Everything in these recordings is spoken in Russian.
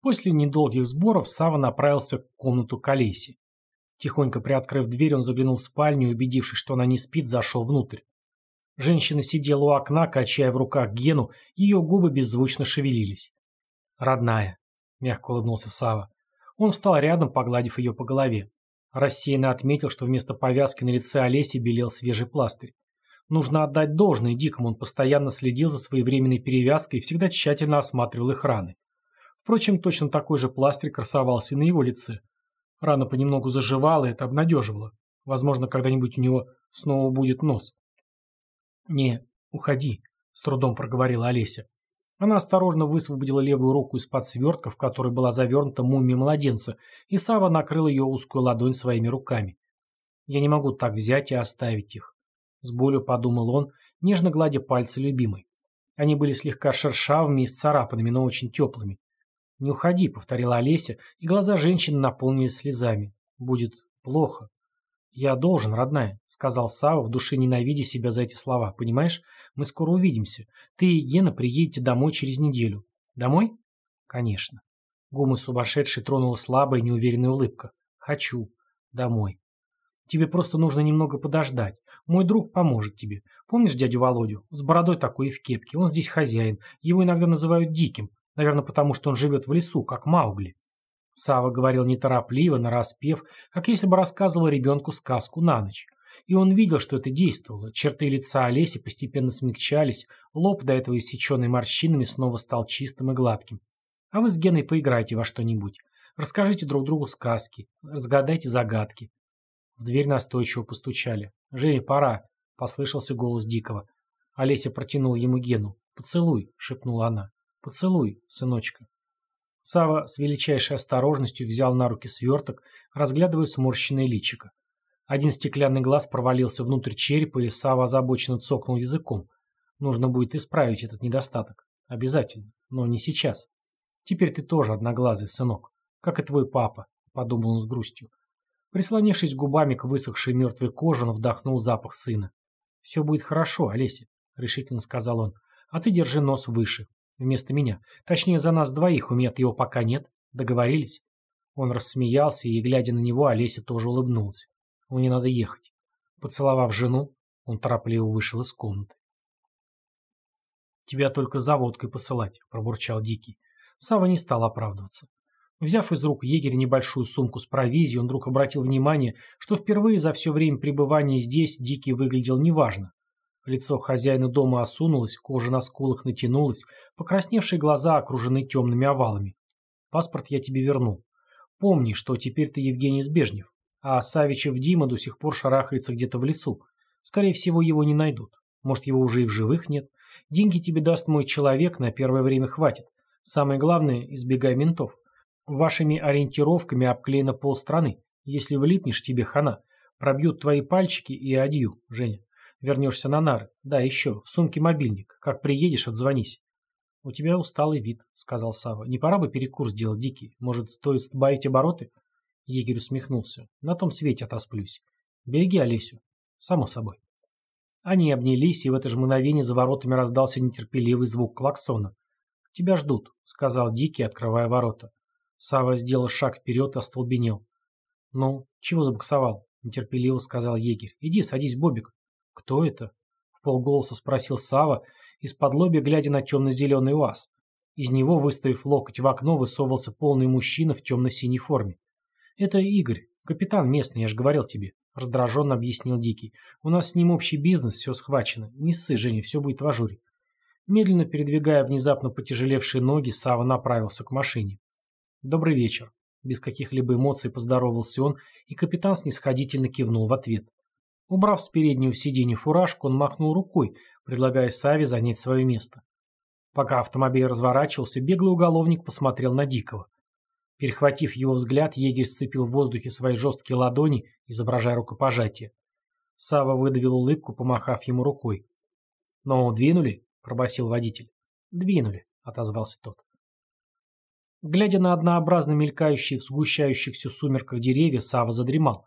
После недолгих сборов Сава направился к комнату к Олесе. Тихонько приоткрыв дверь, он заглянул в спальню и, убедившись, что она не спит, зашел внутрь. Женщина сидела у окна, качая в руках Гену, ее губы беззвучно шевелились. «Родная», — мягко улыбнулся Сава. Он встал рядом, погладив ее по голове. Рассеянно отметил, что вместо повязки на лице Олеси белел свежий пластырь. Нужно отдать должное Дикому, он постоянно следил за своевременной перевязкой и всегда тщательно осматривал их раны. Впрочем, точно такой же пластырь красовался и на его лице. Рана понемногу заживала, и это обнадеживало. Возможно, когда-нибудь у него снова будет нос. «Не, уходи», — с трудом проговорила Олеся. Она осторожно высвободила левую руку из-под свертка, в которой была завернута мумия младенца, и Сава накрыл ее узкую ладонь своими руками. «Я не могу так взять и оставить их», — с болью подумал он, нежно гладя пальцы любимой. Они были слегка шершавыми и царапанными, но очень теплыми. «Не уходи», — повторила Олеся, и глаза женщины наполнились слезами. «Будет плохо». «Я должен, родная», — сказал Сава, в душе ненавидя себя за эти слова. «Понимаешь, мы скоро увидимся. Ты и Гена приедете домой через неделю». «Домой?» «Конечно». Гумы сумасшедшей тронула слабая, неуверенная улыбка. «Хочу. Домой. Тебе просто нужно немного подождать. Мой друг поможет тебе. Помнишь дядю Володю? С бородой такой и в кепке. Он здесь хозяин. Его иногда называют Диким. Наверное, потому что он живет в лесу, как Маугли. Сава говорил неторопливо, нараспев, как если бы рассказывал ребенку сказку на ночь. И он видел, что это действовало. Черты лица Олеси постепенно смягчались, лоб, до этого иссеченный морщинами, снова стал чистым и гладким. А вы с Геной поиграйте во что-нибудь. Расскажите друг другу сказки, разгадайте загадки. В дверь настойчиво постучали. «Женя, пора», — послышался голос Дикого. Олеся протянула ему Гену. «Поцелуй», — шепнула она. «Поцелуй, сыночка». Сава с величайшей осторожностью взял на руки сверток, разглядывая сморщенное личико. Один стеклянный глаз провалился внутрь черепа, и Сава озабоченно цокнул языком. Нужно будет исправить этот недостаток. Обязательно. Но не сейчас. Теперь ты тоже одноглазый, сынок. Как и твой папа, подумал он с грустью. Прислонившись губами к высохшей мертвой коже, он вдохнул запах сына. «Все будет хорошо, Олеся», — решительно сказал он. «А ты держи нос выше. Вместо меня. Точнее, за нас двоих, у меня его пока нет. Договорились?» Он рассмеялся, и, глядя на него, Олеся тоже улыбнулся. «Мне надо ехать». Поцеловав жену, он торопливо вышел из комнаты. «Тебя только за водкой посылать», — пробурчал Дикий. Сава не стал оправдываться. Взяв из рук егеря небольшую сумку с провизией, он вдруг обратил внимание, что впервые за все время пребывания здесь Дикий выглядел неважно. Лицо хозяина дома осунулось, кожа на скулах натянулась, покрасневшие глаза окружены темными овалами. Паспорт я тебе вернул. Помни, что теперь ты Евгений Збежнев, а Савичев Дима до сих пор шарахается где-то в лесу. Скорее всего, его не найдут. Может, его уже и в живых нет. Деньги тебе даст мой человек, на первое время хватит. Самое главное, избегай ментов. Вашими ориентировками обклеено полстраны. Если влипнешь, тебе хана. Пробьют твои пальчики и адью, Женя. Вернешься на нары. Да, еще, в сумке мобильник. Как приедешь, отзвонись. У тебя усталый вид, сказал Сава. Не пора бы перекур сделать, Дикий? Может, стоит сбавить обороты? Егерь усмехнулся. На том свете отосплюсь. Береги Олесю. Само собой. Они обнялись, и в это же мгновение за воротами раздался нетерпеливый звук клаксона. «Тебя ждут», — сказал Дикий, открывая ворота. Сава сделал шаг вперед и остолбенел. «Ну, чего забуксовал?» — нетерпеливо сказал егерь. «Иди, садись, Бобик». «Кто это?» — в полголоса спросил Сава, из-под лобья глядя на темно-зеленый уаз. Из него, выставив локоть в окно, высовывался полный мужчина в темно-синей форме. «Это Игорь, капитан местный, я же говорил тебе», — раздраженно объяснил Дикий. «У нас с ним общий бизнес, все схвачено. Не ссы, Женя, все будет в ажуре». Медленно передвигая внезапно потяжелевшие ноги, Сава направился к машине. «Добрый вечер». Без каких-либо эмоций поздоровался он, и капитан снисходительно кивнул в ответ. Убрав с переднего сиденья фуражку, он махнул рукой, предлагая Саве занять свое место. Пока автомобиль разворачивался, беглый уголовник посмотрел на Дикого. Перехватив его взгляд, егерь сцепил в воздухе свои жесткие ладони, изображая рукопожатие. Сава выдавил улыбку, помахав ему рукой. «Ну, двинули?» — пробасил водитель. «Двинули», — отозвался тот. Глядя на однообразно мелькающие в сгущающихся сумерках деревья, Сава задремал.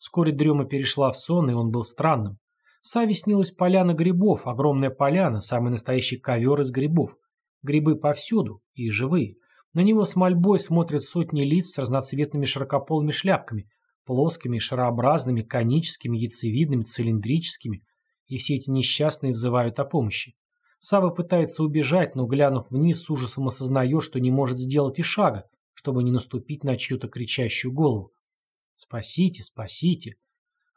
Вскоре дрема перешла в сон, и он был странным. Саве снилась поляна грибов, огромная поляна, самый настоящий ковер из грибов. Грибы повсюду, и живые. На него с мольбой смотрят сотни лиц с разноцветными широкополыми шляпками, плоскими, шарообразными, коническими, яйцевидными, цилиндрическими, и все эти несчастные взывают о помощи. Сава пытается убежать, но, глянув вниз, с ужасом осознает, что не может сделать и шага, чтобы не наступить на чью-то кричащую голову. «Спасите, спасите!»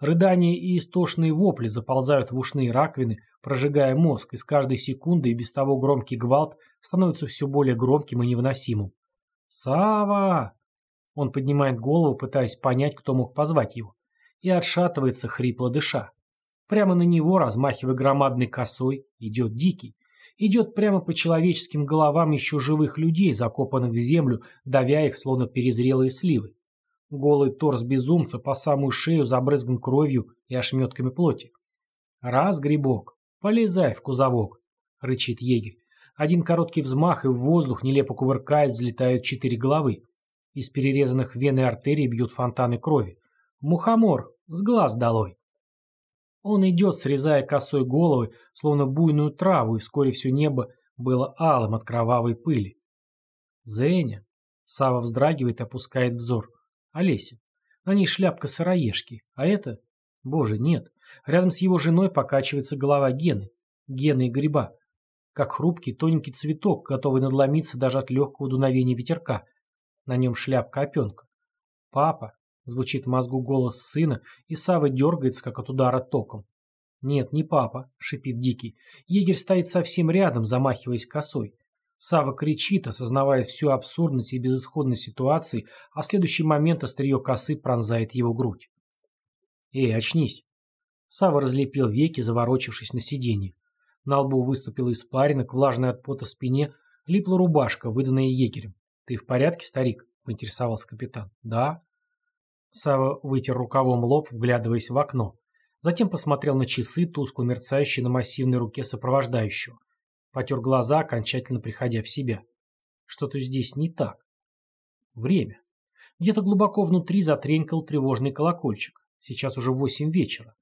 Рыдания и истошные вопли заползают в ушные раковины, прожигая мозг, и с каждой секундой и без того громкий гвалт становится все более громким и невыносимым. «Сава!» Он поднимает голову, пытаясь понять, кто мог позвать его, и отшатывается, хрипло дыша. Прямо на него, размахивая громадной косой, идет Дикий. Идет прямо по человеческим головам еще живых людей, закопанных в землю, давя их, словно перезрелые сливы. Голый торс безумца по самую шею забрызган кровью и ошметками плоти. «Раз, грибок, полезай в кузовок», — рычит егерь. Один короткий взмах, и в воздух, нелепо кувыркаясь, взлетают четыре головы. Из перерезанных вен и артерий бьют фонтаны крови. Мухомор, с глаз долой. Он идет, срезая косой головы, словно буйную траву, и вскоре все небо было алым от кровавой пыли. «Зеня!» — Сава вздрагивает опускает взор. Олеся. На ней шляпка сыроежки. А это... Боже, нет. Рядом с его женой покачивается голова Гены. Гены и гриба. Как хрупкий тоненький цветок, готовый надломиться даже от легкого дуновения ветерка. На нем шляпка-опенка. «Папа!» — звучит в мозгу голос сына, и Сава дергается, как от удара током. «Нет, не папа», — шипит Дикий. Егерь стоит совсем рядом, замахиваясь косой. Сава кричит, осознавая всю абсурдность и безысходность ситуации, а в следующий момент острие косы пронзает его грудь. «Эй, очнись!» Сава разлепил веки, заворочившись на сиденье. На лбу выступила испарина, к влажной от пота спине липла рубашка, выданная егерем. «Ты в порядке, старик?» — поинтересовался капитан. «Да». Сава вытер рукавом лоб, вглядываясь в окно. Затем посмотрел на часы, тускло мерцающие на массивной руке сопровождающего. Потер глаза, окончательно приходя в себя. Что-то здесь не так. Время. Где-то глубоко внутри затренькал тревожный колокольчик. Сейчас уже восемь вечера.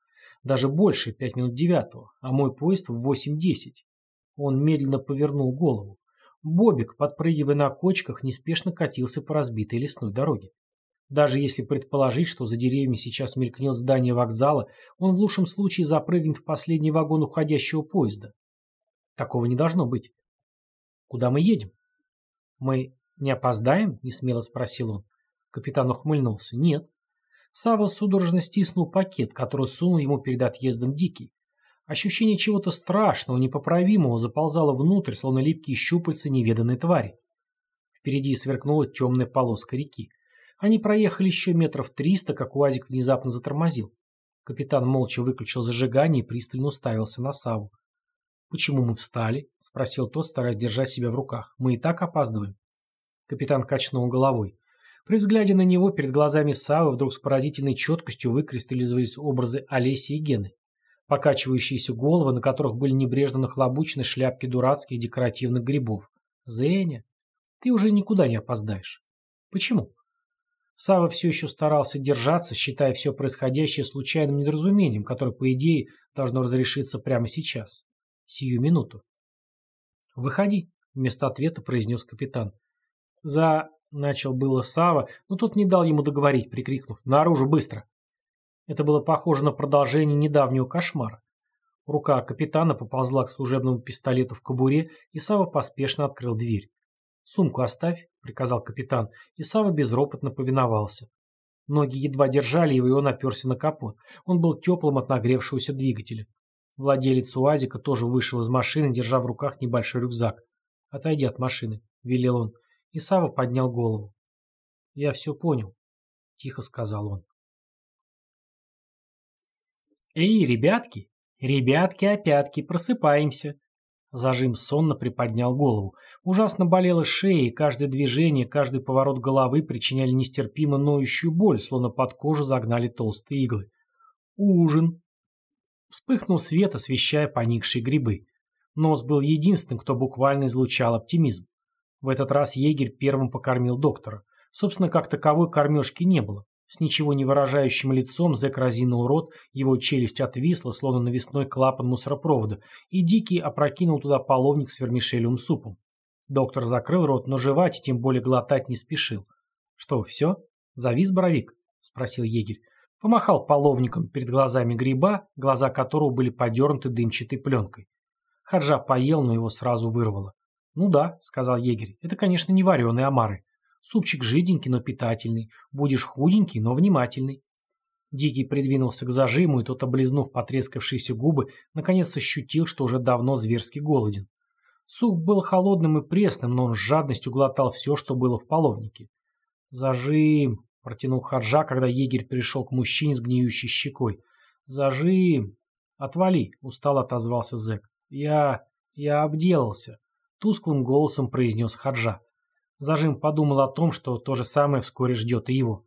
Даже больше, пять минут девятого, а мой поезд в восемь десять. Он медленно повернул голову. Бобик, подпрыгивая на кочках, неспешно катился по разбитой лесной дороге. Даже если предположить, что за деревьями сейчас мелькнет здание вокзала, он в лучшем случае запрыгнет в последний вагон уходящего поезда. Такого не должно быть. Куда мы едем? Мы не опоздаем? Несмело спросил он. Капитан ухмыльнулся. Нет. Сава судорожно стиснул пакет, который сунул ему перед отъездом Дикий. Ощущение чего-то страшного, непоправимого заползало внутрь, словно липкие щупальца неведанной твари. Впереди сверкнула темная полоска реки. Они проехали еще метров триста, как УАЗик внезапно затормозил. Капитан молча выключил зажигание и пристально уставился на Саву. «Почему мы встали?» — спросил тот, стараясь держать себя в руках. «Мы и так опаздываем». Капитан качнул головой. При взгляде на него перед глазами Савы вдруг с поразительной четкостью выкристаллизовались образы Олеси и Гены. Покачивающиеся головы, на которых были небрежно нахлобучены шляпки дурацких декоративных грибов. «Зеня, ты уже никуда не опоздаешь». «Почему?» Сава все еще старался держаться, считая все происходящее случайным недоразумением, которое, по идее, должно разрешиться прямо сейчас сию минуту. «Выходи», — вместо ответа произнес капитан. «За...» — начал было Сава, но тот не дал ему договорить, прикрикнув «Наружу, быстро!». Это было похоже на продолжение недавнего кошмара. Рука капитана поползла к служебному пистолету в кобуре, и Сава поспешно открыл дверь. «Сумку оставь», — приказал капитан, и Сава безропотно повиновался. Ноги едва держали его, и он оперся на капот. Он был теплым от нагревшегося двигателя. Владелец УАЗика тоже вышел из машины, держа в руках небольшой рюкзак. «Отойди от машины», — велел он. И Сава поднял голову. «Я все понял», — тихо сказал он. «Эй, ребятки! Ребятки-опятки, просыпаемся!» Зажим сонно приподнял голову. Ужасно болела шея, и каждое движение, каждый поворот головы причиняли нестерпимо ноющую боль, словно под кожу загнали толстые иглы. «Ужин!» Вспыхнул свет, освещая поникшие грибы. Нос был единственным, кто буквально излучал оптимизм. В этот раз егерь первым покормил доктора. Собственно, как таковой кормежки не было. С ничего не выражающим лицом зэк разинул рот, его челюсть отвисла, словно навесной клапан мусоропровода, и Дикий опрокинул туда половник с вермишелевым супом. Доктор закрыл рот, но жевать и тем более глотать не спешил. «Что, все? Завис боровик?» — спросил егерь. Помахал половником перед глазами гриба, глаза которого были подернуты дымчатой пленкой. Хаджа поел, но его сразу вырвало. «Ну да», — сказал егерь, — «это, конечно, не вареные омары. Супчик жиденький, но питательный. Будешь худенький, но внимательный». Дикий придвинулся к зажиму, и тот, облизнув потрескавшиеся губы, наконец ощутил, что уже давно зверски голоден. Суп был холодным и пресным, но он с жадностью глотал все, что было в половнике. «Зажим!» — протянул Харжа, когда егерь пришел к мужчине с гниющей щекой. «Зажим!» «Отвали!» — устало отозвался зэк. «Я... я обделался!» — тусклым голосом произнес Хаджа. Зажим подумал о том, что то же самое вскоре ждет и его.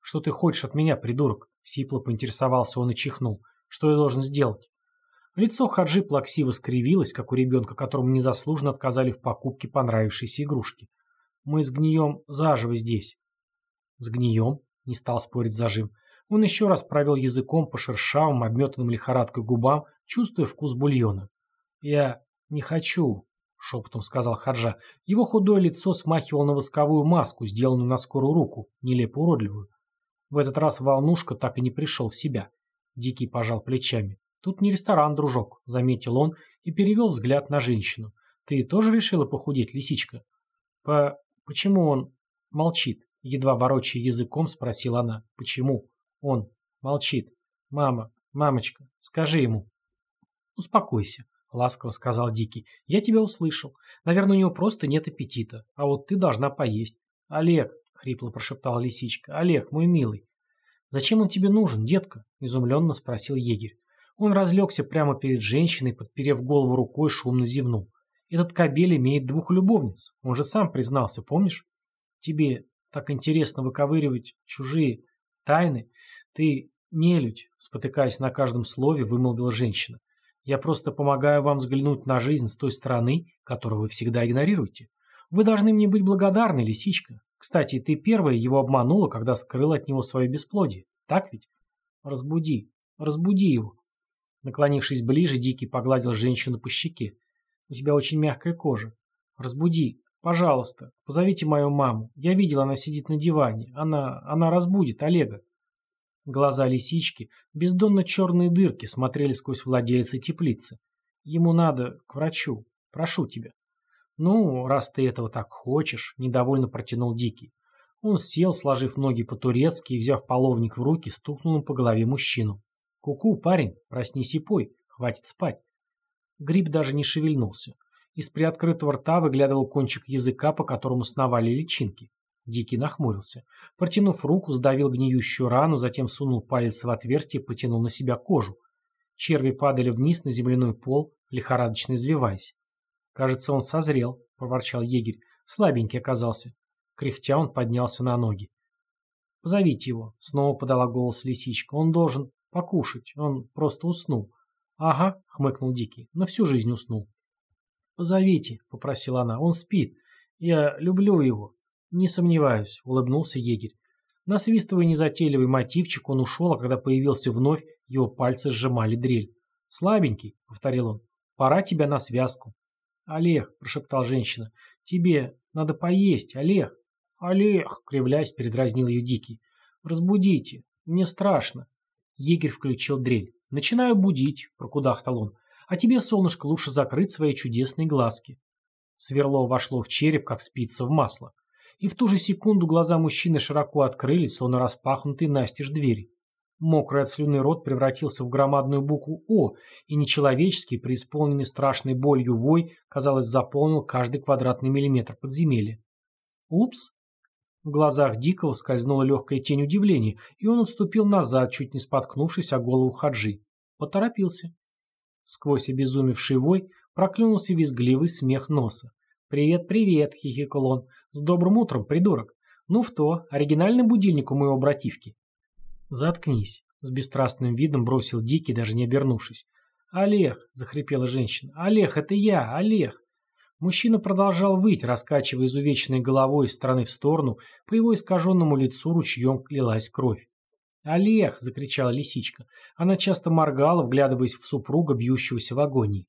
«Что ты хочешь от меня, придурок?» — сипло поинтересовался он и чихнул. «Что я должен сделать?» Лицо Хаджи плаксиво скривилось, как у ребенка, которому незаслуженно отказали в покупке понравившейся игрушки. «Мы сгнием заживо здесь». «Сгнием?» — не стал спорить зажим. Он еще раз провел языком по шершавым, обметанным лихорадкой губам, чувствуя вкус бульона. «Я не хочу», — шепотом сказал Хаджа. Его худое лицо смахивало на восковую маску, сделанную на скорую руку, нелепо уродливую. В этот раз волнушка так и не пришел в себя. Дикий пожал плечами. «Тут не ресторан, дружок», — заметил он и перевел взгляд на женщину. «Ты тоже решила похудеть, лисичка?» «По... почему он...» «Молчит», — едва ворочая языком, спросила она. «Почему?» «Он... молчит. Мама... мамочка, скажи ему». «Успокойся», — ласково сказал Дикий. «Я тебя услышал. Наверное, у него просто нет аппетита. А вот ты должна поесть». «Олег», — хрипло прошептала лисичка. «Олег, мой милый». «Зачем он тебе нужен, детка?» — изумленно спросил егерь. Он разлегся прямо перед женщиной, подперев голову рукой, шумно зевнул. Этот кобель имеет двух любовниц. Он же сам признался, помнишь? Тебе так интересно выковыривать чужие тайны. Ты нелюдь, спотыкаясь на каждом слове, вымолвила женщина. Я просто помогаю вам взглянуть на жизнь с той стороны, которую вы всегда игнорируете. Вы должны мне быть благодарны, лисичка. Кстати, ты первая его обманула, когда скрыла от него свое бесплодие. Так ведь? Разбуди, разбуди его. Наклонившись ближе, Дикий погладил женщину по щеке. «У тебя очень мягкая кожа. Разбуди. Пожалуйста. Позовите мою маму. Я видел, она сидит на диване. Она... она разбудит Олега». Глаза лисички, бездонно черные дырки, смотрели сквозь владельца теплицы. «Ему надо к врачу. Прошу тебя». «Ну, раз ты этого так хочешь», — недовольно протянул Дикий. Он сел, сложив ноги по-турецки и, взяв половник в руки, стукнул им по голове мужчину. «Ку-ку, парень, проснись и пой, хватит спать». Гриб даже не шевельнулся. Из приоткрытого рта выглядывал кончик языка, по которому сновали личинки. Дикий нахмурился. Протянув руку, сдавил гниющую рану, затем сунул палец в отверстие и потянул на себя кожу. Черви падали вниз на земляной пол, лихорадочно извиваясь. «Кажется, он созрел», — проворчал егерь. «Слабенький оказался». Кряхтя он поднялся на ноги. «Позовите его», — снова подала голос лисичка. «Он должен...» Покушать. Он просто уснул. Ага, хмыкнул Дикий. На всю жизнь уснул. Позовите, попросила она. Он спит. Я люблю его. Не сомневаюсь, улыбнулся егерь. Насвистывая незатейливый мотивчик, он ушел, а когда появился вновь, его пальцы сжимали дрель. «Слабенький», — повторил он, — «пора тебя на связку». «Олег», — прошептал женщина, — «тебе надо поесть, Олег». «Олег», — кривляясь, передразнил ее Дикий, — «разбудите, мне страшно». Егерь включил дрель. «Начинаю будить», — прокудахтал он. «А тебе, солнышко, лучше закрыть свои чудесные глазки». Сверло вошло в череп, как спица в масло. И в ту же секунду глаза мужчины широко открылись, словно распахнутые настежь двери. Мокрый от слюны рот превратился в громадную букву «О», и нечеловеческий, преисполненный страшной болью вой, казалось, заполнил каждый квадратный миллиметр подземелья. «Упс!» В глазах Дикого скользнула легкая тень удивления, и он отступил назад, чуть не споткнувшись о голову Хаджи. Поторопился. Сквозь обезумевший вой проклюнулся визгливый смех носа. «Привет, привет!» — хихикал он. «С добрым утром, придурок! Ну в то, оригинальный будильник у моего бративки!» «Заткнись!» — с бесстрастным видом бросил Дикий, даже не обернувшись. «Олег!» — захрипела женщина. «Олег, это я! Олег!» Мужчина продолжал выть, раскачивая изувеченной головой из стороны в сторону, по его искаженному лицу ручьем лилась кровь. «Олег!» — закричала лисичка. Она часто моргала, вглядываясь в супруга, бьющегося в агонии.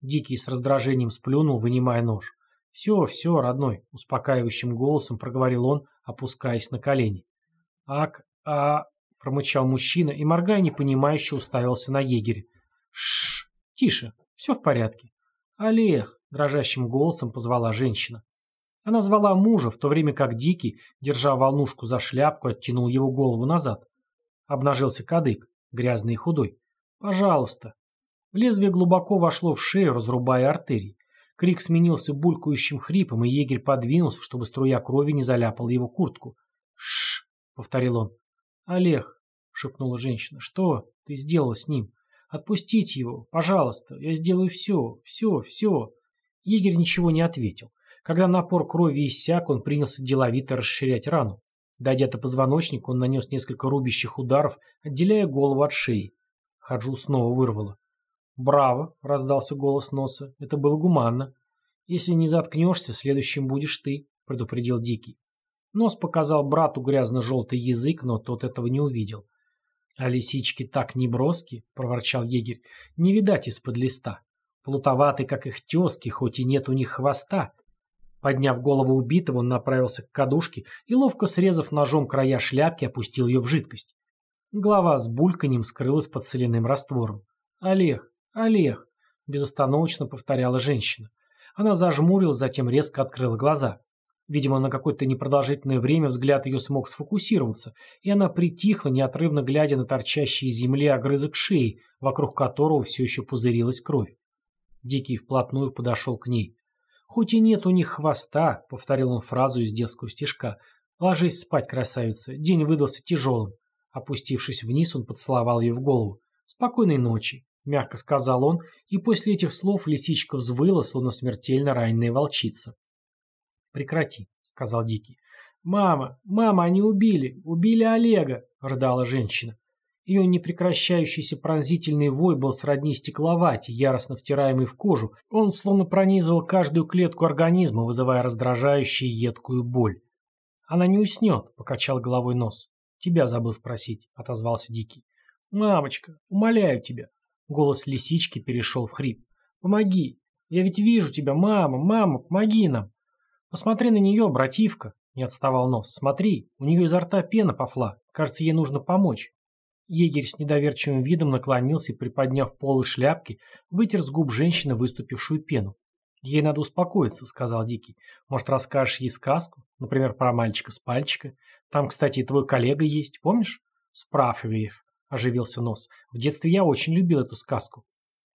Дикий с раздражением сплюнул, вынимая нож. «Все, все, родной», — успокаивающим голосом проговорил он, опускаясь на колени. «Ак, а...» — промычал мужчина и, моргая непонимающе, уставился на егеря. «Шш, тише, все в порядке». «Олег», — дрожащим голосом позвала женщина. Она звала мужа, в то время как Дикий, держа волнушку за шляпку, оттянул его голову назад. Обнажился кадык, грязный и худой. «Пожалуйста». Лезвие глубоко вошло в шею, разрубая артерии. Крик сменился булькающим хрипом, и егерь подвинулся, чтобы струя крови не заляпала его куртку. «Шш!» — повторил он. «Олег!» — шепнула женщина. «Что ты сделала с ним? Отпустите его, пожалуйста. Я сделаю все, все, все». Егерь ничего не ответил. Когда напор крови иссяк, он принялся деловито расширять рану. Дойдя до позвоночника, он нанес несколько рубящих ударов, отделяя голову от шеи. Хаджу снова вырвало. «Браво!» — раздался голос носа. «Это было гуманно. Если не заткнешься, следующим будешь ты», — предупредил Дикий. Нос показал брату грязно-желтый язык, но тот этого не увидел. «А лисички так неброски», — проворчал егерь, — «не видать из-под листа. Плутоваты, как их тески, хоть и нет у них хвоста, Подняв голову убитого, он направился к кадушке и, ловко срезав ножом края шляпки, опустил ее в жидкость. Голова с бульканьем скрылась под соляным раствором. «Олег! Олег!» – безостановочно повторяла женщина. Она зажмурилась, затем резко открыла глаза. Видимо, на какое-то непродолжительное время взгляд ее смог сфокусироваться, и она притихла, неотрывно глядя на торчащий из земли огрызок шеи, вокруг которого все еще пузырилась кровь. Дикий вплотную подошел к ней. «Хоть и нет у них хвоста», — повторил он фразу из детского стишка. «Ложись спать, красавица, день выдался тяжелым». Опустившись вниз, он поцеловал ее в голову. «Спокойной ночи», — мягко сказал он, и после этих слов лисичка взвыла, словно смертельно раненая волчица. «Прекрати», — сказал Дикий. «Мама, мама, они убили, убили Олега», — рыдала женщина. Ее непрекращающийся пронзительный вой был сродни стекловати, яростно втираемый в кожу. Он словно пронизывал каждую клетку организма, вызывая раздражающую едкую боль. «Она не уснет», — покачал головой нос. «Тебя забыл спросить», — отозвался Дикий. «Мамочка, умоляю тебя». Голос лисички перешел в хрип. «Помоги. Я ведь вижу тебя, мама, мама, помоги нам». «Посмотри на нее, бративка», — не отставал нос. «Смотри, у нее изо рта пена пофла. Кажется, ей нужно помочь». Егерь с недоверчивым видом наклонился и, приподняв полы шляпки, вытер с губ женщины выступившую пену. «Ей надо успокоиться», — сказал Дикий. «Может, расскажешь ей сказку? Например, про мальчика с пальчика? Там, кстати, твой коллега есть, помнишь?» «Спрафивеев», — оживился нос. «В детстве я очень любил эту сказку».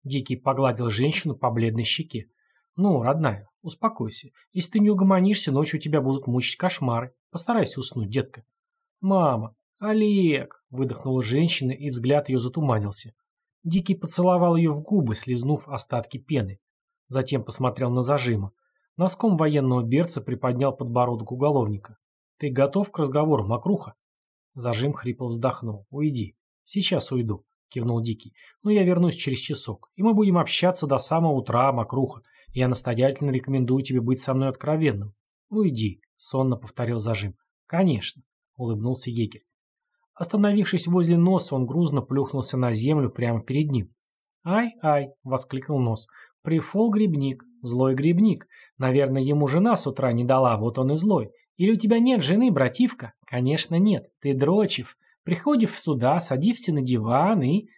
Дикий погладил женщину по бледной щеке. «Ну, родная, успокойся. Если ты не угомонишься, ночью тебя будут мучить кошмары. Постарайся уснуть, детка». «Мама, Олег!» Выдохнула женщина, и взгляд ее затуманился. Дикий поцеловал ее в губы, слезнув остатки пены. Затем посмотрел на зажима. Носком военного берца приподнял подбородок уголовника. «Ты готов к разговору, мокруха?» Зажим хрипло вздохнул. «Уйди. Сейчас уйду», — кивнул Дикий. «Но я вернусь через часок, и мы будем общаться до самого утра, мокруха. Я настоятельно рекомендую тебе быть со мной откровенным». «Уйди», — сонно повторил зажим. «Конечно», — улыбнулся егерь. Остановившись возле носа, он грузно плюхнулся на землю прямо перед ним. «Ай-ай!» — воскликнул нос. «Прифол грибник, злой грибник. Наверное, ему жена с утра не дала, вот он и злой. Или у тебя нет жены, бративка?» «Конечно нет, ты дрочив. Приходив сюда, садишься на диван и...»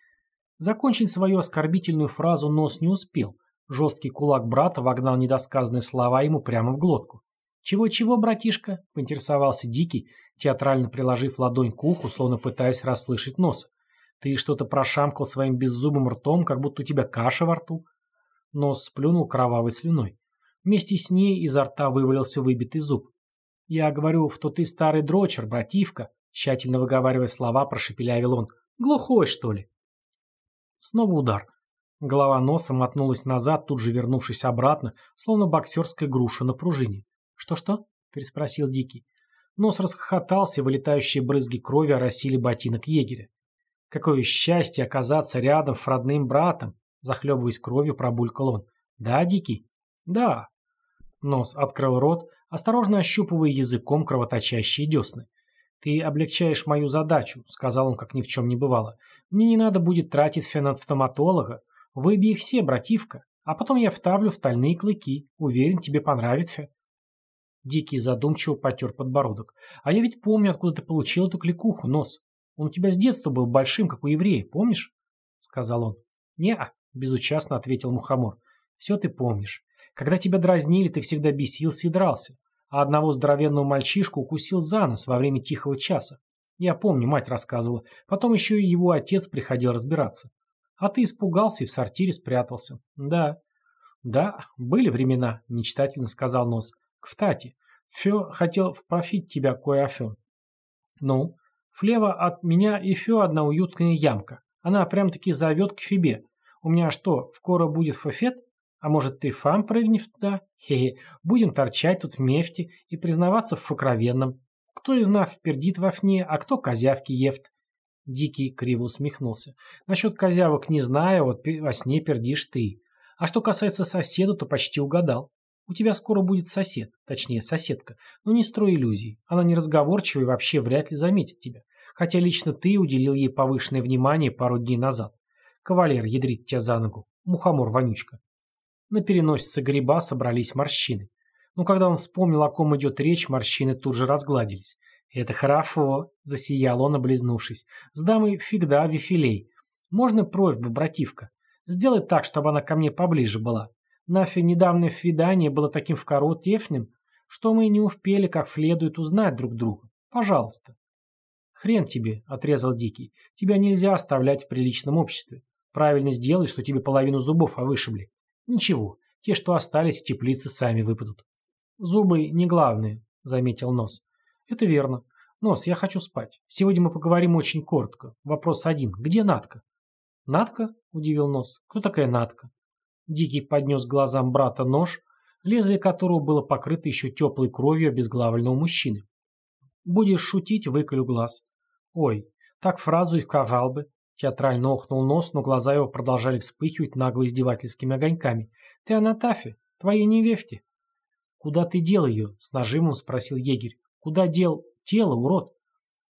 Закончить свою оскорбительную фразу нос не успел. Жесткий кулак брата вогнал недосказанные слова ему прямо в глотку. «Чего-чего, братишка?» — поинтересовался Дикий, театрально приложив ладонь к уху, словно пытаясь расслышать нос. «Ты что-то прошамкал своим беззубым ртом, как будто у тебя каша во рту?» Нос сплюнул кровавой слюной. Вместе с ней изо рта вывалился выбитый зуб. «Я говорю, что ты старый дрочер, бративка», тщательно выговаривая слова, прошепелявил он. «Глухой, что ли?» Снова удар. Голова носа мотнулась назад, тут же вернувшись обратно, словно боксерская груша на пружине. «Что-что?» – переспросил Дикий. Нос расхохотался, вылетающие брызги крови оросили ботинок егеря. Какое счастье оказаться рядом с родным братом, захлебываясь кровью, пробулькал он. Да, Дикий? Да. Нос открыл рот, осторожно ощупывая языком кровоточащие десны. «Ты облегчаешь мою задачу», — сказал он, как ни в чем не бывало. «Мне не надо будет тратить фенотфтоматолога. Выбей их все, бративка. А потом я вставлю в стальные клыки. Уверен, тебе понравится. Дикий задумчиво потер подбородок. А я ведь помню, откуда ты получил эту кликуху, нос. Он у тебя с детства был большим, как у еврея, помнишь? Сказал он. Не-а, безучастно ответил Мухомор. Все ты помнишь. Когда тебя дразнили, ты всегда бесился и дрался. А одного здоровенного мальчишку укусил за нос во время тихого часа. Я помню, мать рассказывала. Потом еще и его отец приходил разбираться. А ты испугался и в сортире спрятался. Да. Да, были времена, мечтательно сказал Нос. Кстати, Фё хотел впрофить тебя кое-афё. Ну, Флева от меня и Фё одна уютная ямка. Она прям-таки зовет к Фибе. У меня что, скоро будет фофет? А может, ты фам прыгнешь туда? Хе-хе. Будем торчать тут в мефте и признаваться в фокровенном. Кто из нас пердит во фне, а кто козявки ефт? Дикий криво усмехнулся. Насчет козявок не знаю, вот во сне пердишь ты. А что касается соседа, то почти угадал. У тебя скоро будет сосед, точнее соседка, но не строй иллюзий. Она неразговорчивая и вообще вряд ли заметит тебя. Хотя лично ты уделил ей повышенное внимание пару дней назад. Кавалер ядрит тебя за ногу. Мухомор-вонючка. На переносице гриба собрались морщины. Но когда он вспомнил, о ком идет речь, морщины тут же разгладились. «Это хорошо», — засиял он, облизнувшись. «С дамой всегда вифилей. Можно просьбу, бративка? Сделай так, чтобы она ко мне поближе была. Нафиг недавнее свидание было таким вкоротефным, что мы не успели как следует узнать друг друга. Пожалуйста. Хрен тебе, отрезал Дикий. Тебя нельзя оставлять в приличном обществе. Правильно сделай, что тебе половину зубов вышибли. Ничего, те, что остались в теплице, сами выпадут. Зубы не главные, заметил Нос. Это верно. Нос, я хочу спать. Сегодня мы поговорим очень коротко. Вопрос один. Где Натка? Натка? Удивил Нос. Кто такая Натка? Дикий поднес глазам брата нож, лезвие которого было покрыто еще теплой кровью обезглавленного мужчины. «Будешь шутить, выколю глаз». «Ой, так фразу и вковал бы». Театрально охнул нос, но глаза его продолжали вспыхивать нагло-издевательскими огоньками. «Ты Анатафе, твоей невесте». «Куда ты дел ее?» — с нажимом спросил егерь. «Куда дел тело, урод?»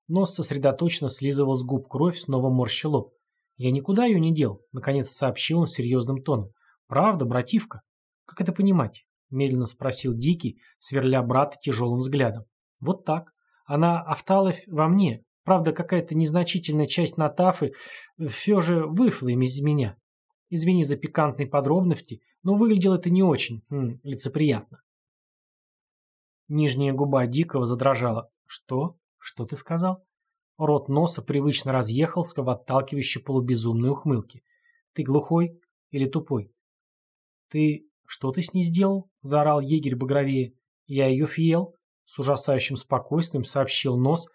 Нос сосредоточенно слизывал с губ кровь, снова морщил лоб. «Я никуда ее не дел», — наконец сообщил он серьезным тоном. «Правда, бративка?» «Как это понимать?» — медленно спросил Дикий, сверля брата тяжелым взглядом. «Вот так. Она авталов во мне. Правда, какая-то незначительная часть Натафы все же выфла им из меня. Извини за пикантные подробности, но выглядело это не очень м, лицеприятно». Нижняя губа Дикого задрожала. «Что? Что ты сказал?» Рот носа привычно разъехался в отталкивающей полубезумной ухмылке. «Ты глухой или тупой?» «Ты... что ты с ней сделал?» – заорал егерь багровее. «Я ее фиел», – с ужасающим спокойствием сообщил нос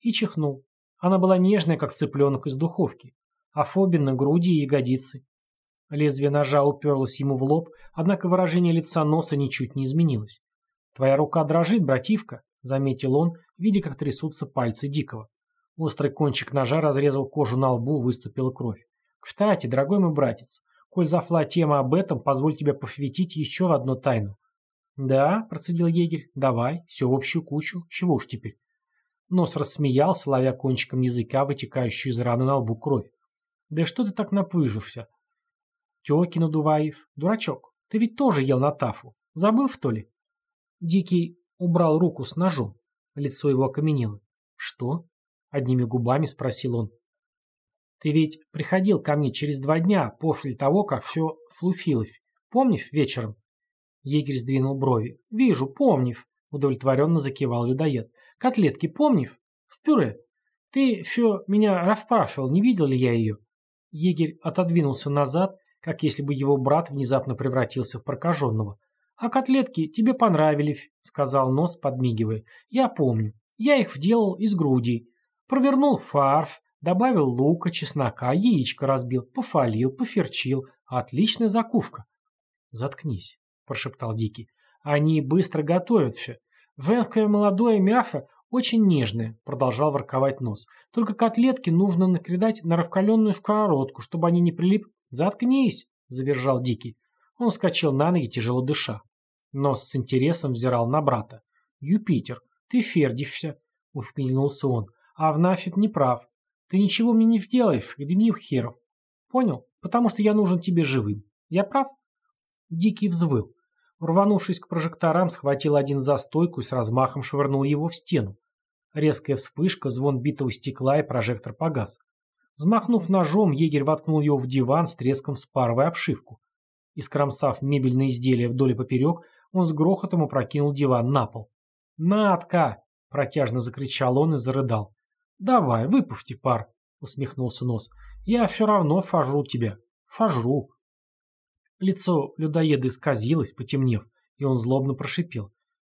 и чихнул. Она была нежная, как цыпленок из духовки, а Фобин на груди и ягодицы. Лезвие ножа уперлось ему в лоб, однако выражение лица носа ничуть не изменилось. «Твоя рука дрожит, бративка», — заметил он, видя, как трясутся пальцы Дикого. Острый кончик ножа разрезал кожу на лбу, выступила кровь. «Кстати, дорогой мой братец, Коль зафла тема об этом, позволь тебе посвятить еще в одну тайну. Да, процедил егерь, давай, все в общую кучу, чего уж теперь. Нос рассмеялся, ловя кончиком языка, вытекающую из раны на лбу кровь. Да что ты так напыжился? Теки надуваев, дурачок, ты ведь тоже ел на тафу. Забыл, что ли? Дикий убрал руку с ножом. Лицо его окаменело. Что? Одними губами спросил он. Ты ведь приходил ко мне через два дня после того, как все флуфилось. Помнишь вечером?» Егерь сдвинул брови. «Вижу, помнив», — удовлетворенно закивал людоед. «Котлетки помнив? В пюре. Ты все меня расспрашивал, не видел ли я ее?» Егерь отодвинулся назад, как если бы его брат внезапно превратился в прокаженного. «А котлетки тебе понравились», — сказал Нос, подмигивая. «Я помню. Я их вделал из грудей. Провернул фарф, Добавил лука, чеснока, яичко разбил, пофалил, поферчил. Отличная закувка. Заткнись, прошептал Дикий. Они быстро готовят все. Венское молодое мясо очень нежное, продолжал ворковать нос. Только котлетки нужно накидать на раскаленную сковородку, чтобы они не прилип. Заткнись, завержал Дикий. Он вскочил на ноги, тяжело дыша. Нос с интересом взирал на брата. «Юпитер, ты фердишься», — ухмыльнулся он. «А Внафит не прав. Ты ничего мне не сделаешь, гремних херов. Понял? Потому что я нужен тебе живым. Я прав? Дикий взвыл. Рванувшись к прожекторам, схватил один за стойку и с размахом швырнул его в стену. Резкая вспышка, звон битого стекла и прожектор погас. Взмахнув ножом, егерь воткнул его в диван с треском вспарывая обшивку. Искромсав мебельные изделия вдоль и поперек, он с грохотом опрокинул диван на пол. «Надка!» — протяжно закричал он и зарыдал. «Давай, выпусти пар!» — усмехнулся нос. «Я все равно фажру тебя. Фажру!» Лицо людоеда исказилось, потемнев, и он злобно прошипел.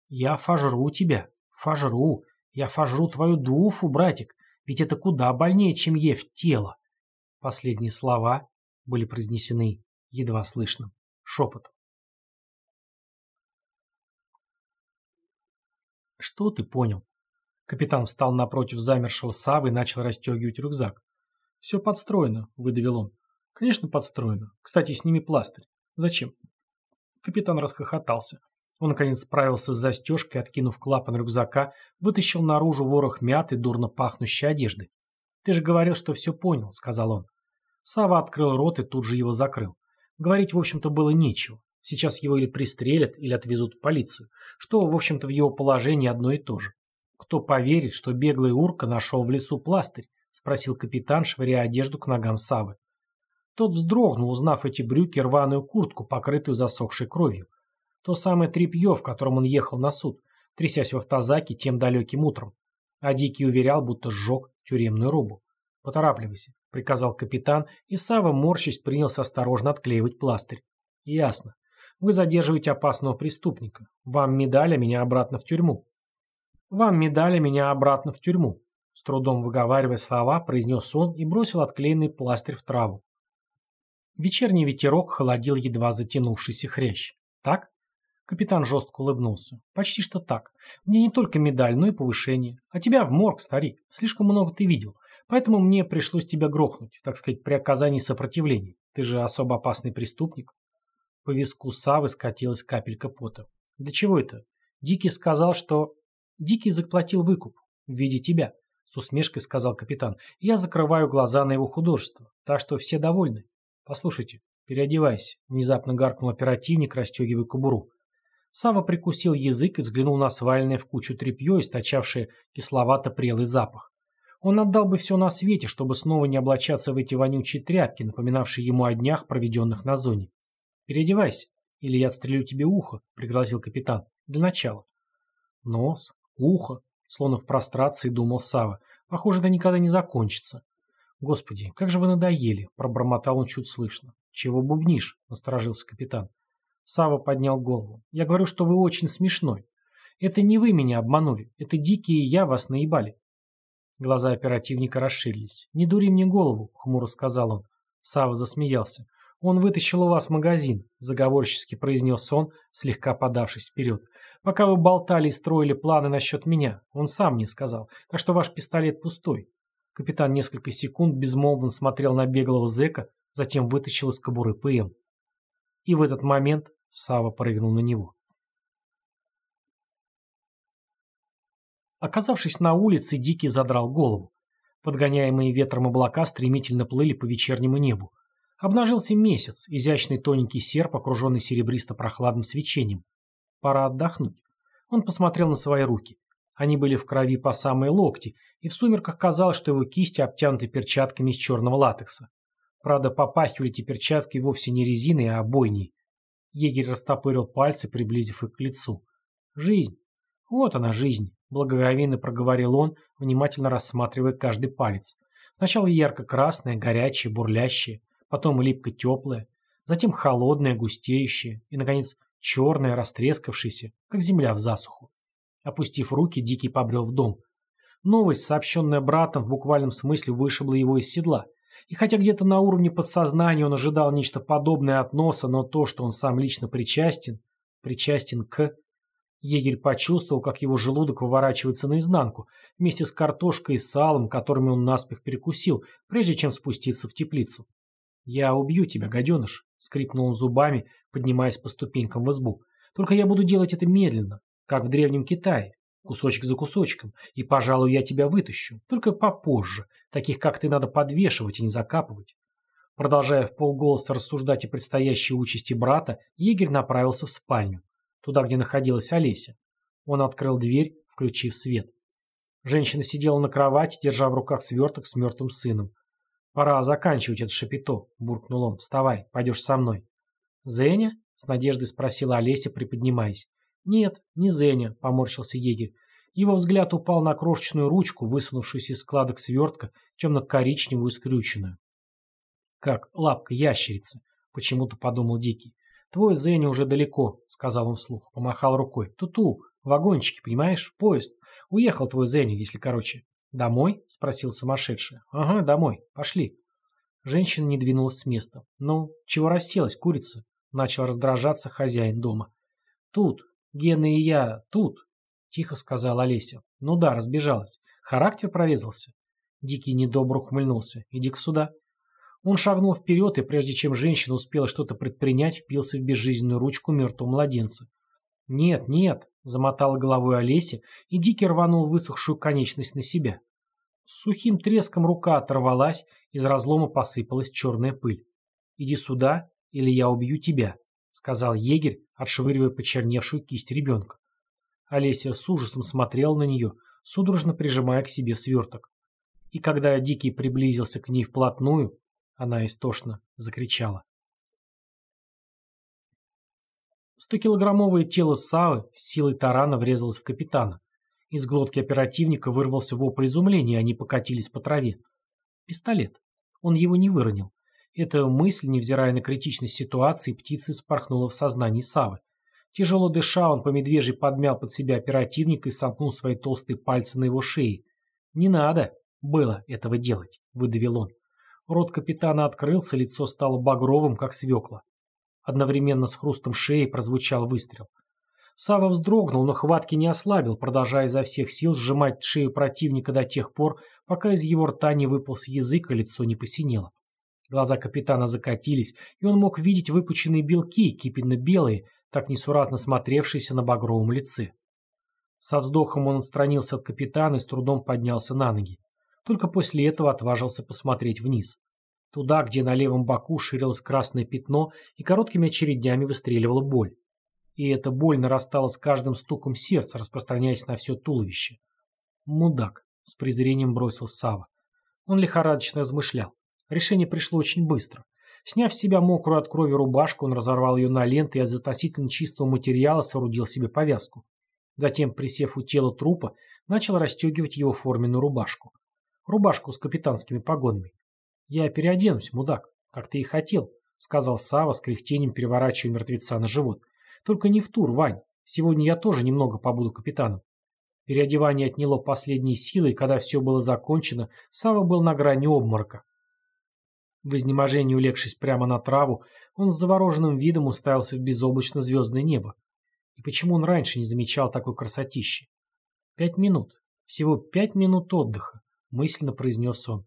«Я фажру тебя, фажру, я фажру твою дуфу, братик, ведь это куда больнее, чем в тело». Последние слова были произнесены едва слышным шепотом. «Что ты понял?» Капитан встал напротив замершего Савы и начал расстегивать рюкзак. «Все подстроено», — выдавил он. «Конечно, подстроено. Кстати, сними пластырь. Зачем?» Капитан расхохотался. Он, наконец, справился с застежкой, откинув клапан рюкзака, вытащил наружу ворох мяты, дурно пахнущей одежды. «Ты же говорил, что все понял», — сказал он. Сава открыл рот и тут же его закрыл. Говорить, в общем-то, было нечего. Сейчас его или пристрелят, или отвезут в полицию, что, в общем-то, в его положении одно и то же. «Кто поверит, что беглый урка нашел в лесу пластырь?» — спросил капитан, швыряя одежду к ногам Савы. Тот вздрогнул, узнав эти брюки рваную куртку, покрытую засохшей кровью. То самое тряпье, в котором он ехал на суд, трясясь в автозаке тем далеким утром. А Дикий уверял, будто сжег тюремную робу. «Поторапливайся», — приказал капитан, и Сава, морщись, принялся осторожно отклеивать пластырь. «Ясно. Вы задерживаете опасного преступника. Вам медаль, а меня обратно в тюрьму». «Вам медаль, а меня обратно в тюрьму», — с трудом выговаривая слова, произнес он и бросил отклеенный пластырь в траву. Вечерний ветерок холодил едва затянувшийся хрящ. «Так?» Капитан жестко улыбнулся. «Почти что так. Мне не только медаль, но и повышение. А тебя в морг, старик. Слишком много ты видел. Поэтому мне пришлось тебя грохнуть, так сказать, при оказании сопротивления. Ты же особо опасный преступник». По виску Савы скатилась капелька пота. «Для чего это?» Дикий сказал, что... Дикий заплатил выкуп в виде тебя, с усмешкой сказал капитан. Я закрываю глаза на его художество, так что все довольны. Послушайте, переодевайся, внезапно гаркнул оперативник, расстегивая кобуру. Сава прикусил язык и взглянул на сваленное в кучу тряпье, источавшее кисловато-прелый запах. Он отдал бы все на свете, чтобы снова не облачаться в эти вонючие тряпки, напоминавшие ему о днях, проведенных на зоне. «Переодевайся, или я отстрелю тебе ухо», — пригрозил капитан. «Для начала». Нос, ухо, словно в прострации думал Сава. Похоже, это никогда не закончится. «Господи, как же вы надоели!» – пробормотал он чуть слышно. «Чего бубнишь?» – насторожился капитан. Сава поднял голову. «Я говорю, что вы очень смешной. Это не вы меня обманули. Это дикие я вас наебали». Глаза оперативника расширились. «Не дури мне голову», — хмуро сказал он. Сава засмеялся. «Он вытащил у вас магазин», — заговорчески произнес он, слегка подавшись вперед. «Пока вы болтали и строили планы насчет меня, он сам мне сказал, так что ваш пистолет пустой». Капитан несколько секунд безмолвно смотрел на беглого зэка, затем вытащил из кобуры ПМ. И в этот момент Сава прыгнул на него. Оказавшись на улице, Дикий задрал голову. Подгоняемые ветром облака стремительно плыли по вечернему небу. Обнажился месяц, изящный тоненький серп, окруженный серебристо-прохладным свечением. Пора отдохнуть. Он посмотрел на свои руки. Они были в крови по самые локти, и в сумерках казалось, что его кисти обтянуты перчатками из черного латекса. Правда, попахивали эти перчатки вовсе не резиной, а обойней. Егерь растопырил пальцы, приблизив их к лицу. «Жизнь. Вот она, жизнь», — благоговейно проговорил он, внимательно рассматривая каждый палец. Сначала ярко-красное, горячее, бурлящее, потом липко-теплое, затем холодное, густеющее и, наконец, черное, растрескавшееся, как земля в засуху. Опустив руки, Дикий побрел в дом. Новость, сообщенная братом, в буквальном смысле вышибла его из седла. И хотя где-то на уровне подсознания он ожидал нечто подобное от носа, но то, что он сам лично причастен, причастен к... Егерь почувствовал, как его желудок выворачивается наизнанку, вместе с картошкой и салом, которыми он наспех перекусил, прежде чем спуститься в теплицу. «Я убью тебя, гаденыш», — скрипнул он зубами, поднимаясь по ступенькам в избу. «Только я буду делать это медленно, как в Древнем Китае, кусочек за кусочком, и, пожалуй, я тебя вытащу, только попозже. Таких, как ты, надо подвешивать и не закапывать. Продолжая в полголоса рассуждать о предстоящей участи брата, егерь направился в спальню, туда, где находилась Олеся. Он открыл дверь, включив свет. Женщина сидела на кровати, держа в руках сверток с мертвым сыном. «Пора заканчивать это шапито», — буркнул он. «Вставай, пойдешь со мной». «Зеня?» — с надеждой спросила Олеся, приподнимаясь. «Нет, не Зеня», — поморщился егерь. Его взгляд упал на крошечную ручку, высунувшуюся из складок свертка, темно-коричневую скрюченную. «Как лапка ящерицы», — почему-то подумал Дикий. «Твой Зеня уже далеко», — сказал он вслух, помахал рукой. «Ту-ту, вагончики, понимаешь? Поезд. Уехал твой Зеня, если короче». «Домой?» — спросил сумасшедший. «Ага, домой. Пошли». Женщина не двинулась с места. «Ну, чего расселась, курица?» — начал раздражаться хозяин дома. «Тут. Гена и я. Тут», — тихо сказала Олеся. «Ну да, разбежалась. Характер прорезался». Дикий недобро ухмыльнулся. «Иди-ка сюда». Он шагнул вперед, и прежде чем женщина успела что-то предпринять, впился в безжизненную ручку мертвого младенца. «Нет, нет», — замотала головой Олеся, и Дикий рванул высохшую конечность на себя. С сухим треском рука оторвалась, из разлома посыпалась черная пыль. «Иди сюда, или я убью тебя», — сказал егерь, отшвыривая почерневшую кисть ребенка. Олеся с ужасом смотрела на нее, судорожно прижимая к себе сверток. И когда Дикий приблизился к ней вплотную, она истошно закричала. Стокилограммовое тело Савы с силой тарана врезалось в капитана. Из глотки оперативника вырвался вопль изумления, они покатились по траве. Пистолет. Он его не выронил. Эта мысль, невзирая на критичность ситуации, птицы спорхнула в сознании Савы. Тяжело дыша, он по медвежьи подмял под себя оперативника и сомкнул свои толстые пальцы на его шее. «Не надо было этого делать», — выдавил он. Рот капитана открылся, лицо стало багровым, как свекла. Одновременно с хрустом шеи прозвучал выстрел. Сава вздрогнул, но хватки не ослабил, продолжая изо всех сил сжимать шею противника до тех пор, пока из его рта не выполз язык, и лицо не посинело. Глаза капитана закатились, и он мог видеть выпученные белки, кипенно-белые, так несуразно смотревшиеся на багровом лице. Со вздохом он отстранился от капитана и с трудом поднялся на ноги. Только после этого отважился посмотреть вниз. Туда, где на левом боку ширилось красное пятно и короткими очередями выстреливала боль. И эта боль нарастала с каждым стуком сердца, распространяясь на все туловище. «Мудак», — с презрением бросил Сава. Он лихорадочно размышлял. Решение пришло очень быстро. Сняв с себя мокрую от крови рубашку, он разорвал ее на ленты и от относительно чистого материала соорудил себе повязку. Затем, присев у тела трупа, начал расстегивать его форменную рубашку. Рубашку с капитанскими погонами. «Я переоденусь, мудак, как ты и хотел», — сказал Сава с кряхтением, переворачивая мертвеца на живот. «Только не в тур, Вань. Сегодня я тоже немного побуду капитаном». Переодевание отняло последние силы, и когда все было закончено, Сава был на грани обморока. В изнеможении улегшись прямо на траву, он с завороженным видом уставился в безоблачно-звездное небо. И почему он раньше не замечал такой красотищи? Пять минут. Всего пять минут отдыха, мысленно произнес он.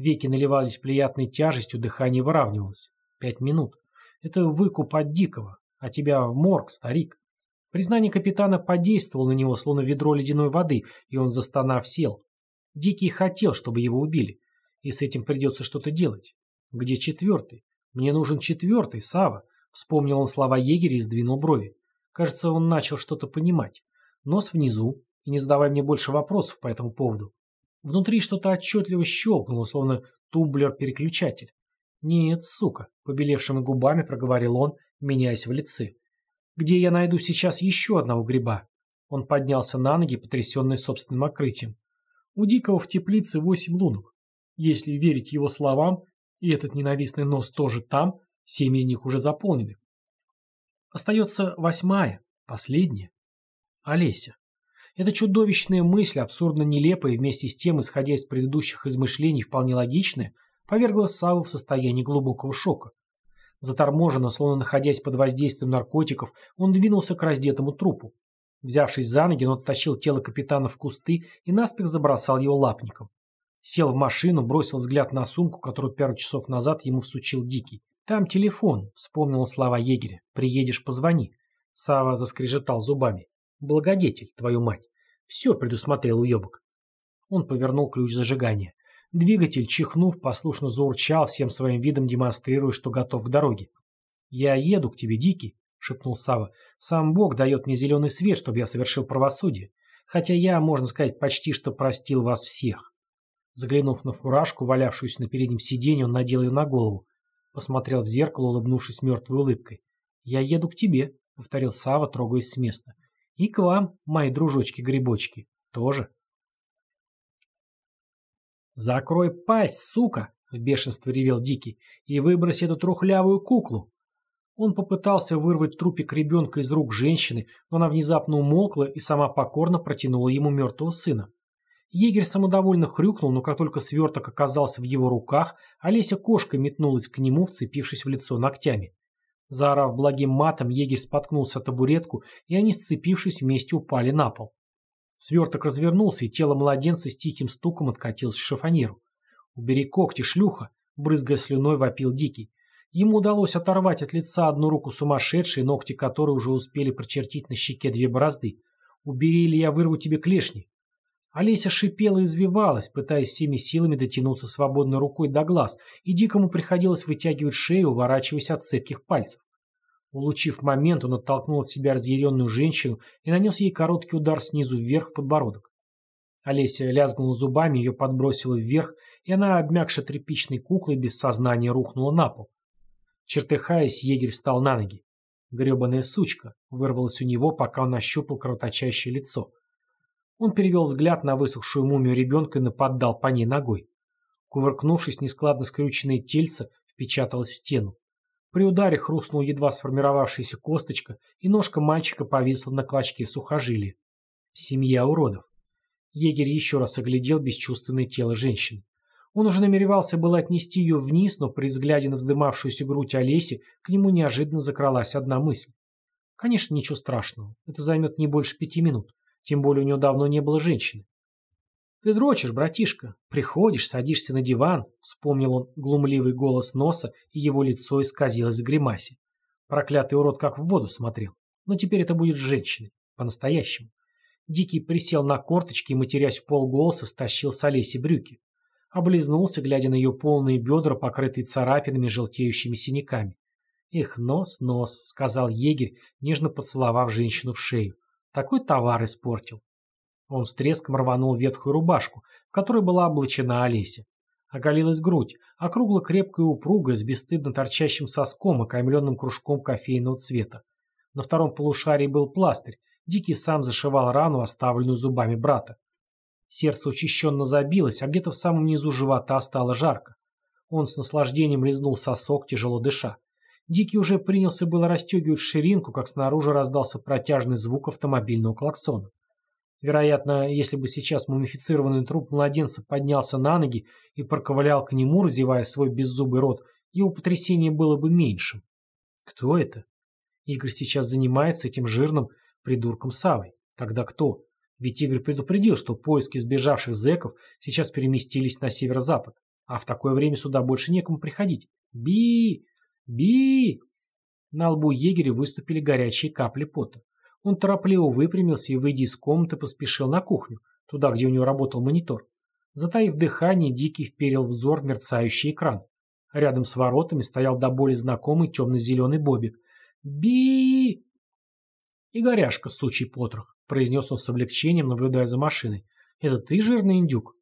Веки наливались приятной тяжестью, дыхание выравнивалось. Пять минут. Это выкуп от дикого. А тебя в морг, старик. Признание капитана подействовало на него, словно ведро ледяной воды, и он, застонав, сел. Дикий хотел, чтобы его убили. И с этим придется что-то делать. Где четвертый? Мне нужен четвертый, Сава. Вспомнил он слова егеря и сдвинул брови. Кажется, он начал что-то понимать. Нос внизу, и не задавай мне больше вопросов по этому поводу. Внутри что-то отчетливо щелкнуло, словно тумблер-переключатель. «Нет, сука», — побелевшими губами проговорил он, меняясь в лице. «Где я найду сейчас еще одного гриба?» Он поднялся на ноги, потрясенный собственным открытием. У Дикого в теплице восемь лунок. Если верить его словам, и этот ненавистный нос тоже там, семь из них уже заполнены. Остается восьмая, последняя. Олеся. Эта чудовищная мысль, абсурдно нелепая и вместе с тем, исходя из предыдущих измышлений, вполне логичная, повергла Саву в состояние глубокого шока. Заторможенно, словно находясь под воздействием наркотиков, он двинулся к раздетому трупу. Взявшись за ноги, он оттащил тело капитана в кусты и наспех забросал его лапником. Сел в машину, бросил взгляд на сумку, которую пару часов назад ему всучил Дикий. «Там телефон», — вспомнил слова егеря. «Приедешь, позвони». Сава заскрежетал зубами. «Благодетель, твою мать! Все предусмотрел уебок. Он повернул ключ зажигания. Двигатель, чихнув, послушно заурчал, всем своим видом демонстрируя, что готов к дороге. «Я еду к тебе, Дикий», — шепнул Сава. «Сам Бог дает мне зеленый свет, чтобы я совершил правосудие. Хотя я, можно сказать, почти что простил вас всех». Заглянув на фуражку, валявшуюся на переднем сиденье, он надел ее на голову. Посмотрел в зеркало, улыбнувшись мертвой улыбкой. «Я еду к тебе», — повторил Сава, трогаясь с места. «И к вам, мои дружочки-грибочки, тоже». «Закрой пасть, сука!» — в бешенстве ревел Дикий. «И выбрось эту трухлявую куклу!» Он попытался вырвать трупик ребенка из рук женщины, но она внезапно умолкла и сама покорно протянула ему мертвого сына. Егерь самодовольно хрюкнул, но как только сверток оказался в его руках, Олеся кошкой метнулась к нему, вцепившись в лицо ногтями. Заорав благим матом, егерь споткнулся о табуретку, и они, сцепившись, вместе упали на пол. Сверток развернулся, и тело младенца с тихим стуком откатилось к шифонеру. «Убери когти, шлюха!» — брызгая слюной, вопил Дикий. Ему удалось оторвать от лица одну руку сумасшедшей, ногти которой уже успели прочертить на щеке две борозды. «Убери, или я вырву тебе клешни!» Олеся шипела и извивалась, пытаясь всеми силами дотянуться свободной рукой до глаз, и Дикому приходилось вытягивать шею, уворачиваясь от цепких пальцев. Улучив момент, он оттолкнул от себя разъяренную женщину и нанес ей короткий удар снизу вверх в подбородок. Олеся лязгнула зубами, ее подбросила вверх, и она, обмякшая тряпичной куклой, без сознания рухнула на пол. Чертыхаясь, егерь встал на ноги. Гребаная сучка вырвалась у него, пока он ощупал кровоточащее лицо. Он перевел взгляд на высохшую мумию ребенка и наподдал по ней ногой. Кувыркнувшись, нескладно скрюченное тельце впечаталось в стену. При ударе хрустнула едва сформировавшаяся косточка, и ножка мальчика повисла на клочке сухожилия. Семья уродов. Егерь еще раз оглядел бесчувственное тело женщины. Он уже намеревался было отнести ее вниз, но при взгляде на вздымавшуюся грудь Олеси к нему неожиданно закралась одна мысль. Конечно, ничего страшного. Это займет не больше пяти минут. Тем более у него давно не было женщины. «Ты дрочишь, братишка. Приходишь, садишься на диван», — вспомнил он глумливый голос носа, и его лицо исказилось в гримасе. Проклятый урод как в воду смотрел. Но теперь это будет женщиной. По-настоящему. Дикий присел на корточки и, матерясь в полголоса, стащил с Олеси брюки. Облизнулся, глядя на ее полные бедра, покрытые царапинами, желтеющими синяками. «Эх, нос, нос», — сказал егерь, нежно поцеловав женщину в шею. «Такой товар испортил». Он с треском рванул ветхую рубашку, в которой была облачена Олеся. Оголилась грудь, округло крепкая упругая, с бесстыдно торчащим соском, окаймленным кружком кофейного цвета. На втором полушарии был пластырь, Дикий сам зашивал рану, оставленную зубами брата. Сердце учащенно забилось, а где-то в самом низу живота стало жарко. Он с наслаждением лизнул сосок, тяжело дыша. Дикий уже принялся было расстегивать ширинку, как снаружи раздался протяжный звук автомобильного клаксона. Вероятно, если бы сейчас мумифицированный труп младенца поднялся на ноги и проковылял к нему, разевая свой беззубый рот, его потрясение было бы меньшим. Кто это? Игорь сейчас занимается этим жирным придурком Савой. Тогда кто? Ведь Игорь предупредил, что поиски сбежавших зэков сейчас переместились на северо-запад, а в такое время сюда больше некому приходить. Би! Би! На лбу егеря выступили горячие капли пота. Он торопливо выпрямился и, выйдя из комнаты, поспешил на кухню, туда, где у него работал монитор. Затаив дыхание, Дикий вперил взор в мерцающий экран. Рядом с воротами стоял до боли знакомый темно-зеленый бобик. би «Игоряшка, сучий потрох», — произнес он с облегчением, наблюдая за машиной. «Это ты, жирный индюк?»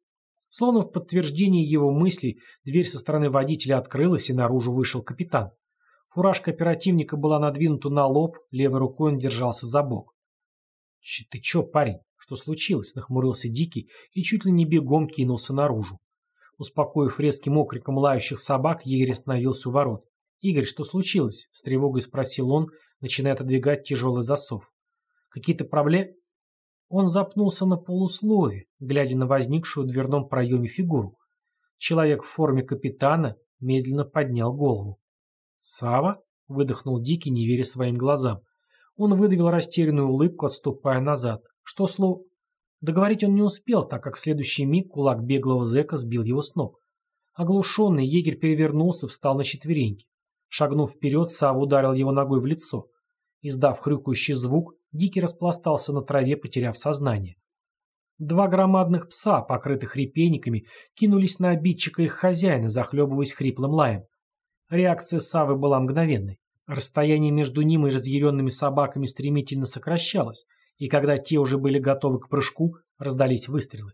Словно в подтверждение его мыслей, дверь со стороны водителя открылась, и наружу вышел капитан. Фуражка оперативника была надвинута на лоб, левой рукой он держался за бок. «Ч «Ты чё, парень? Что случилось?» — нахмурился Дикий и чуть ли не бегом кинулся наружу. Успокоив резким окриком лающих собак, егерь остановился у ворот. «Игорь, что случилось?» — с тревогой спросил он, начиная отодвигать тяжелый засов. «Какие-то проблемы?» Он запнулся на полуслове, глядя на возникшую в дверном проеме фигуру. Человек в форме капитана медленно поднял голову. «Сава?» — выдохнул Дикий, не веря своим глазам. Он выдавил растерянную улыбку, отступая назад. Что слово? Договорить он не успел, так как в следующий миг кулак беглого зэка сбил его с ног. Оглушенный егерь перевернулся, встал на четвереньки. Шагнув вперед, Сава ударил его ногой в лицо. Издав хрюкающий звук, Дикий распластался на траве, потеряв сознание. Два громадных пса, покрытых репейниками, кинулись на обидчика их хозяина, захлебываясь хриплым лаем. Реакция Савы была мгновенной. Расстояние между ним и разъяренными собаками стремительно сокращалось, и когда те уже были готовы к прыжку, раздались выстрелы.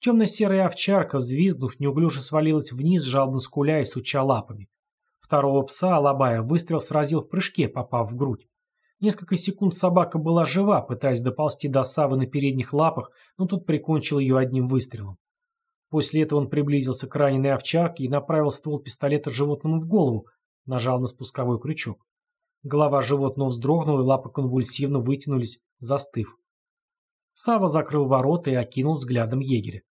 Темно-серая овчарка, взвизгнув, неуклюже свалилась вниз, жалобно скуля и суча лапами. Второго пса, Алабая, выстрел сразил в прыжке, попав в грудь. Несколько секунд собака была жива, пытаясь доползти до Савы на передних лапах, но тут прикончил ее одним выстрелом. После этого он приблизился к раненой овчарке и направил ствол пистолета животному в голову, нажал на спусковой крючок. Голова животного вздрогнула, и лапы конвульсивно вытянулись, застыв. Сава закрыл ворота и окинул взглядом егеря.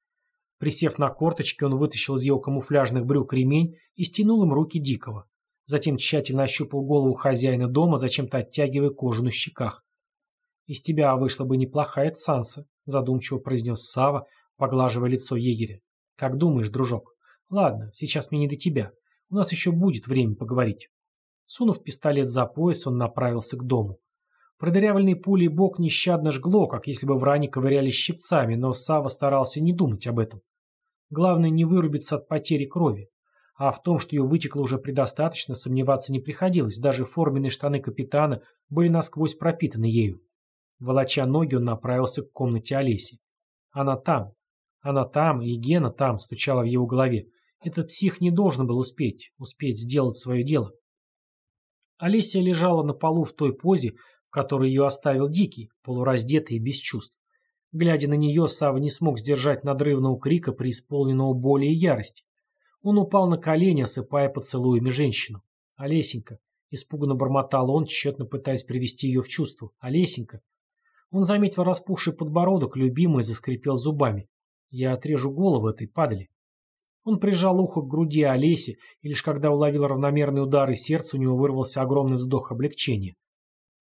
Присев на корточки, он вытащил из его камуфляжных брюк ремень и стянул им руки Дикого. Затем тщательно ощупал голову хозяина дома, зачем-то оттягивая кожу на щеках. «Из тебя вышла бы неплохая цанса», — задумчиво произнес Сава, поглаживая лицо егеря. «Как думаешь, дружок? Ладно, сейчас мне не до тебя. У нас еще будет время поговорить». Сунув пистолет за пояс, он направился к дому. Продырявленный пулей бок нещадно жгло, как если бы в ране ковыряли щипцами, но Сава старался не думать об этом. Главное не вырубиться от потери крови. А в том, что ее вытекло уже предостаточно, сомневаться не приходилось. Даже форменные штаны капитана были насквозь пропитаны ею. Волоча ноги, он направился к комнате Олеси. Она там. Она там, и Гена там, стучала в его голове. Этот псих не должен был успеть, успеть сделать свое дело. Олеся лежала на полу в той позе, в которой ее оставил Дикий, полураздетый и без чувств. Глядя на нее, Сава не смог сдержать надрывного крика, преисполненного боли и ярости. Он упал на колени, осыпая поцелуями женщину. «Олесенька!» — испуганно бормотал он, тщетно пытаясь привести ее в чувство. «Олесенька!» Он заметил распухший подбородок, любимый, заскрипел зубами. «Я отрежу голову этой падали». Он прижал ухо к груди Олеси, и лишь когда уловил равномерные удары сердца, у него вырвался огромный вздох облегчения.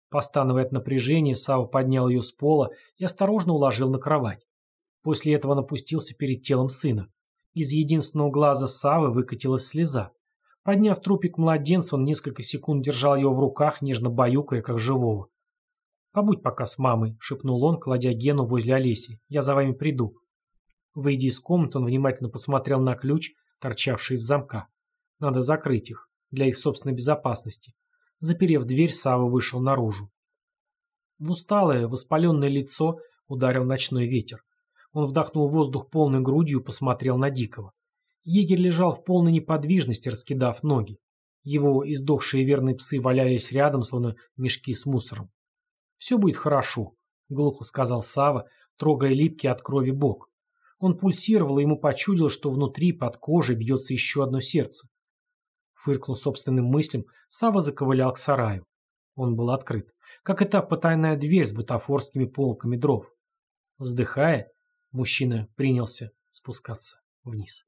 Постановая от напряжения, Сава поднял ее с пола и осторожно уложил на кровать. После этого он опустился перед телом сына. Из единственного глаза Савы выкатилась слеза. Подняв трупик младенца, он несколько секунд держал его в руках, нежно баюкая, как живого. «Побудь пока с мамой», — шепнул он, кладя Гену возле Олеси. «Я за вами приду». Выйдя из комнаты, он внимательно посмотрел на ключ, торчавший из замка. Надо закрыть их, для их собственной безопасности. Заперев дверь, Сава вышел наружу. В усталое, воспаленное лицо ударил ночной ветер. Он вдохнул воздух полной грудью и посмотрел на Дикого. Егерь лежал в полной неподвижности, раскидав ноги. Его издохшие верные псы валялись рядом, словно мешки с мусором. «Все будет хорошо», — глухо сказал Сава, трогая липкий от крови бок. Он пульсировал, и ему почудилось, что внутри, под кожей, бьется еще одно сердце. Фыркнул собственным мыслям, Сава заковылял к сараю. Он был открыт, как и та потайная дверь с бутафорскими полками дров. Вздыхая, мужчина принялся спускаться вниз.